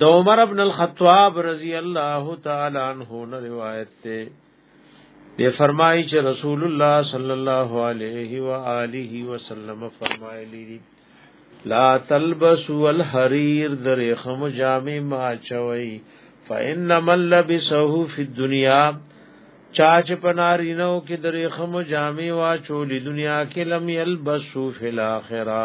د عمر ابن الخطاب رضی الله تعالی عنہ نه روایت ته دی فرمایي چې رسول الله صلی الله علیه و آله وسلم فرمایلی دی لا تلبسوا الحرير در خم جامع ما چوي فإن من لبسه في الدنيا چاچ پنارینو کې درې خمو جامې وا چولې دنیا کې لم یلبسو فی الاخره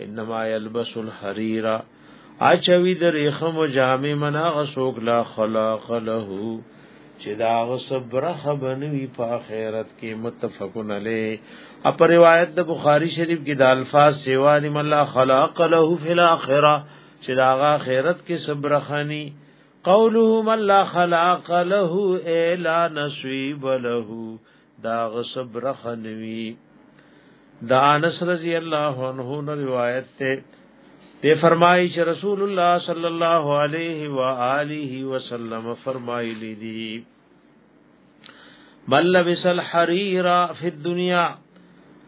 انما يلبس الحرير اچوي د ريخم جامې منا غسوک لا خلق له چې دا غصبر خبنوي په آخرت کې متفقن علی اپ روایت د بخاری شریف کې د الفاظ سیوا دی ملا خلق له فی الاخره چې دا آخرت کې صبر خانی قوله ملا خلق له الا نصیب له دا غصب رخنوی دا انس رضی الله عنه نو روایت ته دی فرمایي چې رسول الله صلی الله علیه و آله وسلم فرمایلی دی بل لبس الحریر فی الدنیا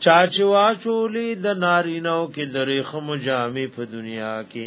چاچوا چولی د نارینو کې درې خمو جامې په دنیا کې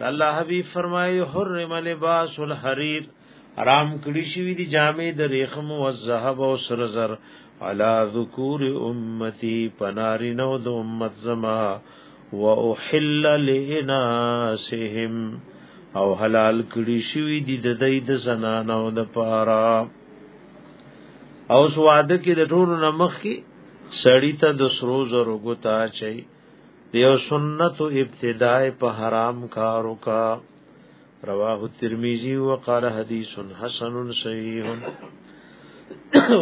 الله حبیب فرمایي حرم لباس الحرير حرام کړی شوی دی جامې د ریخم او الذهب او سر زر علا ذکور امتی پناری نو د امت زما واحل لناسهم او حلال کړی شوی دی د دې د زنانو د پاره او سواده کې د ټولو نمخ کې سړی ته د سرو زرو ګوتا چي دیو سنت ابتداء په حرام کارو کا رواه الترمذی وقال حدیث حسن صحیح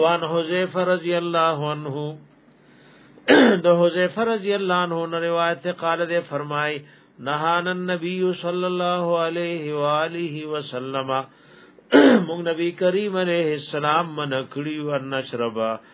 وان حذیفه رضی الله عنه د حذیفه رضی الله عنه نه روایت قال دے فرمای نهان النبی صلی الله علیه و آله وسلم موږ نبی کریم علیہ السلام من کړی و نشربا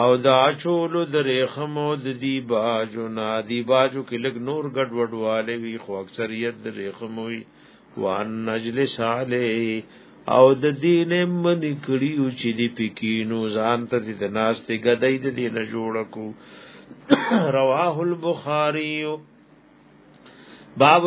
او دا چول د ریخمو د دی باجو نا دی باجو کې لګ نور ګډ وډواله وی خو اکثریت د ریخمو وی وان نجلس علی او د دین من کړیو چې دی پکینو ځان ته د ناستې غدای د دین جوړ کو رواه البخاری باب